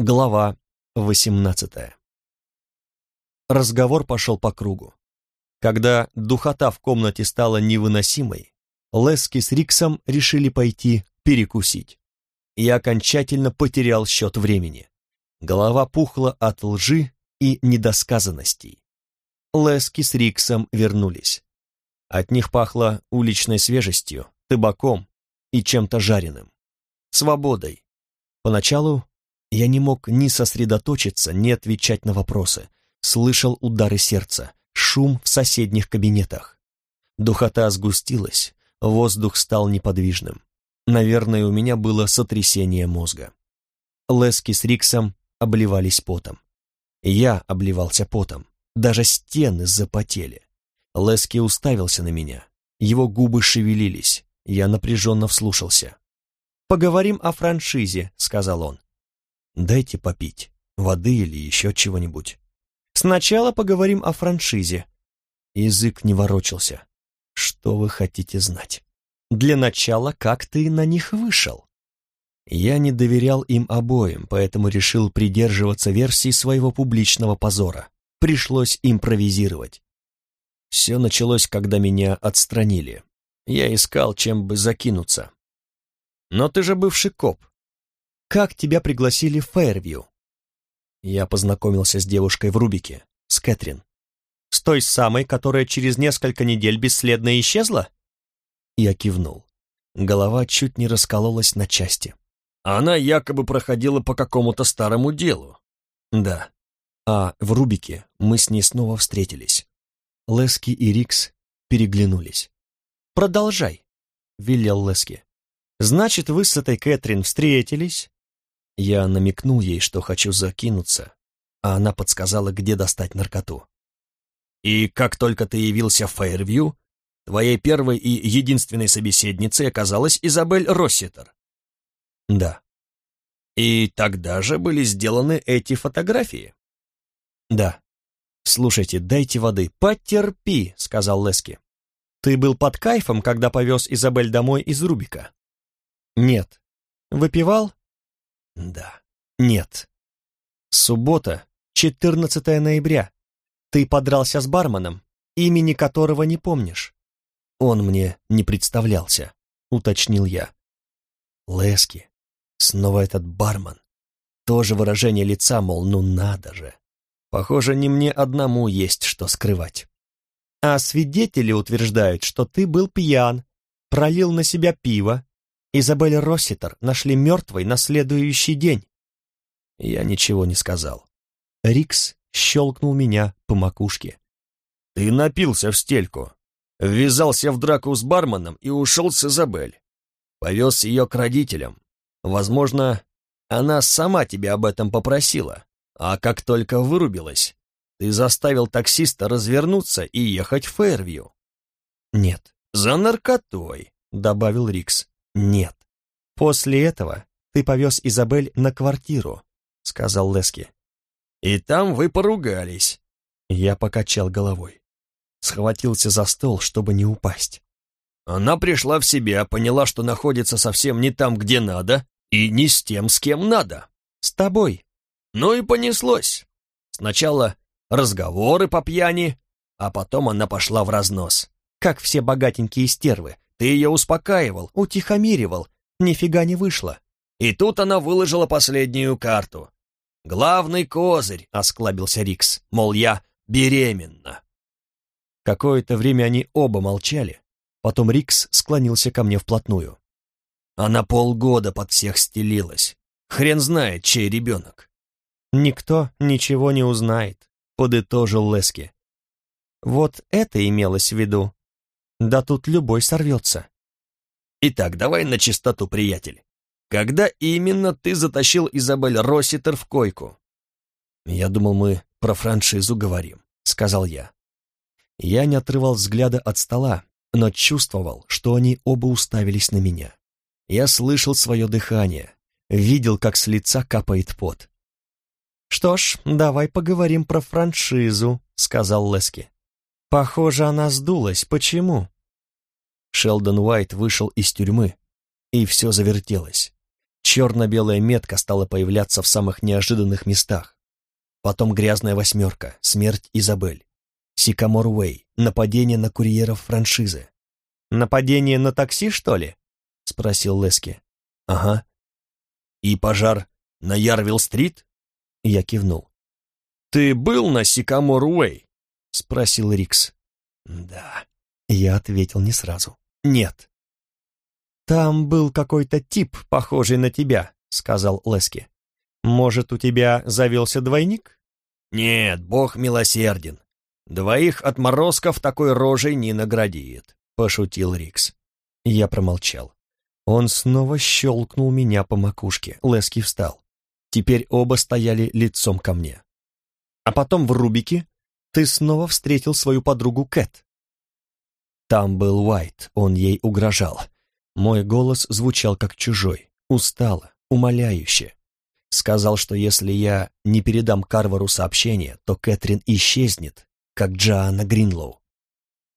Глава 18 Разговор пошел по кругу. Когда духота в комнате стала невыносимой, Лески с Риксом решили пойти перекусить. Я окончательно потерял счет времени. Голова пухла от лжи и недосказанностей. Лески с Риксом вернулись. От них пахло уличной свежестью, табаком и чем-то жареным. Свободой. Поначалу я не мог ни сосредоточиться, ни отвечать на вопросы. Слышал удары сердца, шум в соседних кабинетах. Духота сгустилась, воздух стал неподвижным. Наверное, у меня было сотрясение мозга. Лески с Риксом обливались потом. Я обливался потом. Даже стены запотели. Лески уставился на меня. Его губы шевелились. Я напряженно вслушался. «Поговорим о франшизе», — сказал он. Дайте попить, воды или еще чего-нибудь. Сначала поговорим о франшизе. Язык не ворочался. Что вы хотите знать? Для начала, как ты на них вышел? Я не доверял им обоим, поэтому решил придерживаться версии своего публичного позора. Пришлось импровизировать. Все началось, когда меня отстранили. Я искал, чем бы закинуться. Но ты же бывший коп, как тебя пригласили в Фейервью?» Я познакомился с девушкой в Рубике, с Кэтрин. «С той самой, которая через несколько недель бесследно исчезла?» Я кивнул. Голова чуть не раскололась на части. Она якобы проходила по какому-то старому делу. Да. А в Рубике мы с ней снова встретились. Лески и Рикс переглянулись. «Продолжай», — велел Лески. «Значит, вы с этой Кэтрин встретились, я намекнул ей, что хочу закинуться, а она подсказала, где достать наркоту. «И как только ты явился в Фейервью, твоей первой и единственной собеседницей оказалась Изабель Росситер?» «Да». «И тогда же были сделаны эти фотографии?» «Да». «Слушайте, дайте воды». «Потерпи», — сказал Лески. «Ты был под кайфом, когда повез Изабель домой из Рубика?» «Нет». «Выпивал?» Да. Нет. Суббота, 14 ноября. Ты подрался с барменом, имени которого не помнишь. Он мне не представлялся, уточнил я. Лески. Снова этот бармен. Тоже выражение лица, мол, ну надо же. Похоже, не мне одному есть что скрывать. А свидетели утверждают, что ты был пьян, пролил на себя пиво, Изабель Росситер нашли мертвой на следующий день. Я ничего не сказал. Рикс щелкнул меня по макушке. Ты напился в стельку, ввязался в драку с барменом и ушел с Изабель. Повез ее к родителям. Возможно, она сама тебя об этом попросила, а как только вырубилась, ты заставил таксиста развернуться и ехать в Фейрвью. Нет. За наркотой, добавил Рикс. «Нет. После этого ты повез Изабель на квартиру», — сказал Лески. «И там вы поругались». Я покачал головой. Схватился за стол, чтобы не упасть. Она пришла в себя, поняла, что находится совсем не там, где надо, и не с тем, с кем надо. С тобой. Ну и понеслось. Сначала разговоры по пьяни, а потом она пошла в разнос. Как все богатенькие стервы, ты ее успокаивал, утихомиривал. Нифига не вышло. И тут она выложила последнюю карту. «Главный козырь», — осклабился Рикс, мол, я беременна. Какое-то время они оба молчали. Потом Рикс склонился ко мне вплотную. Она полгода под всех стелилась. Хрен знает, чей ребенок. Никто ничего не узнает, подытожил Лески. Вот это имелось в виду. Да тут любой сорвется. Итак, давай на чистоту, приятель. Когда именно ты затащил Изабель Росситер в койку? Я думал, мы про франшизу говорим, сказал я. Я не отрывал взгляда от стола, но чувствовал, что они оба уставились на меня. Я слышал свое дыхание, видел, как с лица капает пот. «Что ж, давай поговорим про франшизу», — сказал Лески. Похоже, она сдулась. Почему? Шелдон Уайт вышел из тюрьмы, и все завертелось. Черно-белая метка стала появляться в самых неожиданных местах. Потом грязная восьмерка, смерть Изабель. Сикамор Уэй, нападение на курьеров франшизы. «Нападение на такси, что ли?» — спросил Лески. «Ага». «И пожар на Ярвилл-стрит?» Я кивнул. «Ты был на Сикамор Уэй?» — спросил Рикс. «Да». Я ответил не сразу. «Нет». «Там был какой-то тип, похожий на тебя», — сказал Лески. «Может, у тебя завелся двойник?» «Нет, бог милосерден. Двоих отморозков такой рожей не наградит», — пошутил Рикс. Я промолчал. Он снова щелкнул меня по макушке. Лески встал. Теперь оба стояли лицом ко мне. А потом в Рубике ты снова встретил свою подругу Кэт. Там был Уайт, он ей угрожал. Мой голос звучал как чужой, устало, умоляюще. Сказал, что если я не передам Карвару сообщение, то Кэтрин исчезнет, как Джоанна Гринлоу.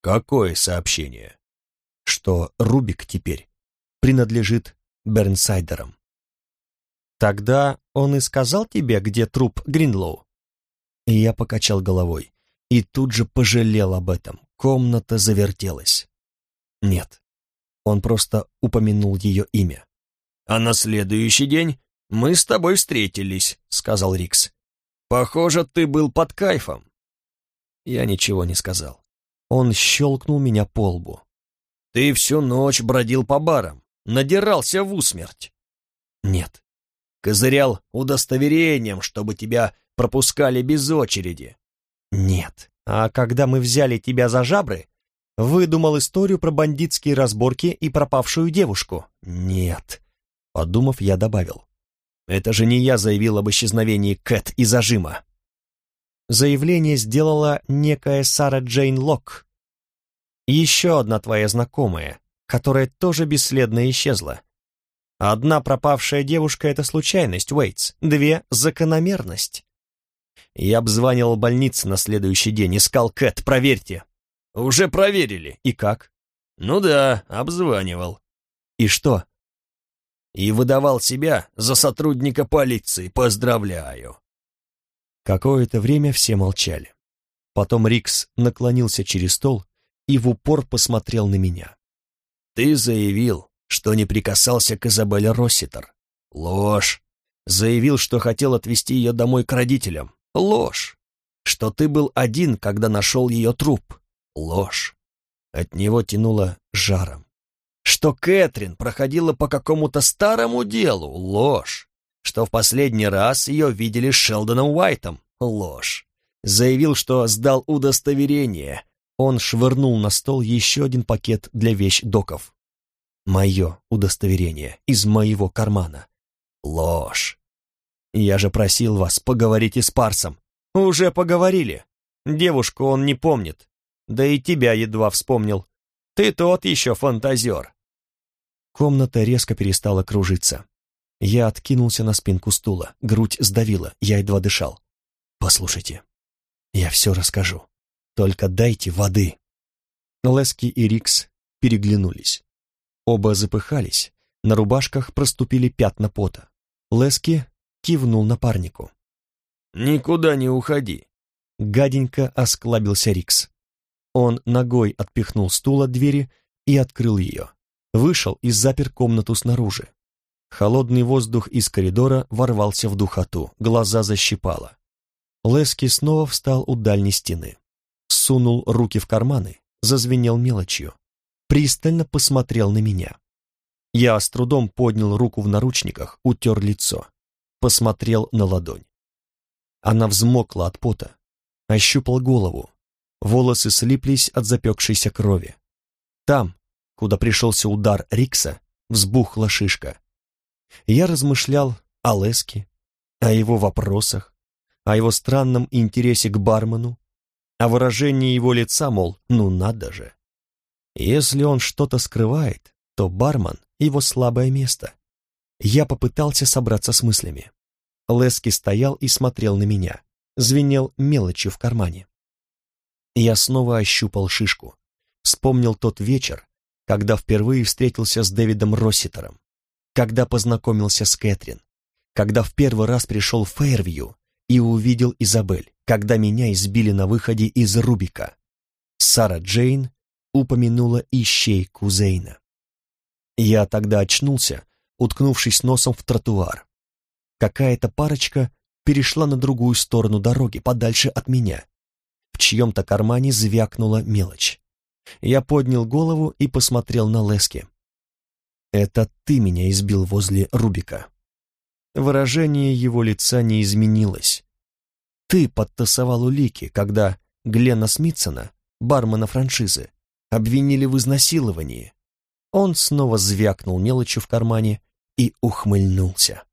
Какое сообщение? Что Рубик теперь принадлежит Бернсайдерам. Тогда он и сказал тебе, где труп Гринлоу? И я покачал головой и тут же пожалел об этом. Комната завертелась. Нет, он просто упомянул ее имя. «А на следующий день мы с тобой встретились», — сказал Рикс. «Похоже, ты был под кайфом». Я ничего не сказал. Он щелкнул меня по лбу. «Ты всю ночь бродил по барам, надирался в усмерть». «Нет». «Козырял удостоверением, чтобы тебя пропускали без очереди». «Нет». «А когда мы взяли тебя за жабры, Выдумал историю про бандитские разборки и пропавшую девушку? Нет. Подумав, я добавил. Это же не я заявил об исчезновении Кэт и зажима. Заявление сделала некая Сара Джейн Лок. Еще одна твоя знакомая, которая тоже бесследно исчезла. Одна пропавшая девушка — это случайность, Уэйтс. Две — закономерность. Я обзванивал больницы на следующий день, искал Кэт, проверьте. «Уже проверили. И как?» «Ну да, обзванивал». «И что?» «И выдавал себя за сотрудника полиции. Поздравляю». Какое-то время все молчали. Потом Рикс наклонился через стол и в упор посмотрел на меня. «Ты заявил, что не прикасался к Изабелле Росситер. Ложь. Заявил, что хотел отвезти ее домой к родителям. Ложь. Что ты был один, когда нашел ее труп. Ложь. От него тянуло жаром. Что Кэтрин проходила по какому-то старому делу. Ложь. Что в последний раз ее видели с Шелдоном Уайтом. Ложь. Заявил, что сдал удостоверение. Он швырнул на стол еще один пакет для вещдоков. Мое удостоверение из моего кармана. Ложь. Я же просил вас поговорить и с Парсом. Уже поговорили. Девушку он не помнит. Да и тебя едва вспомнил. Ты тот еще фантазер. Комната резко перестала кружиться. Я откинулся на спинку стула, грудь сдавила, я едва дышал. «Послушайте, я все расскажу. Только дайте воды». Лески и Рикс переглянулись. Оба запыхались, на рубашках проступили пятна пота. Лески кивнул напарнику. «Никуда не уходи», — гаденько осклабился Рикс. Он ногой отпихнул стул от двери и открыл ее. Вышел и запер комнату снаружи. Холодный воздух из коридора ворвался в духоту, глаза защипало. Лески снова встал у дальней стены. Сунул руки в карманы, зазвенел мелочью. Пристально посмотрел на меня. Я с трудом поднял руку в наручниках, утер лицо. Посмотрел на ладонь. Она взмокла от пота. Ощупал голову, волосы слиплись от запекшейся крови. Там, куда пришелся удар Рикса, взбухла шишка. Я размышлял о Леске, о его вопросах, о его странном интересе к бармену, о выражении его лица, мол, ну надо же. Если он что-то скрывает, то бармен — его слабое место. Я попытался собраться с мыслями. Лески стоял и смотрел на меня, звенел мелочью в кармане. Я снова ощупал шишку. Вспомнил тот вечер, когда впервые встретился с Дэвидом Росситером. когда познакомился с Кэтрин, когда в первый раз пришел в Фейервью и увидел Изабель, когда меня избили на выходе из Рубика. Сара Джейн упомянула ищейку Зейна. Я тогда очнулся, уткнувшись носом в тротуар. Какая-то парочка перешла на другую сторону дороги, подальше от меня. В чьем-то кармане звякнула мелочь. Я поднял голову и посмотрел на Лески. «Это ты меня избил возле Рубика». Выражение его лица не изменилось. «Ты подтасовал улики, когда Глена Смитсона, бармена франшизы, обвинили в изнасиловании». Он снова звякнул мелочью в кармане и ухмыльнулся.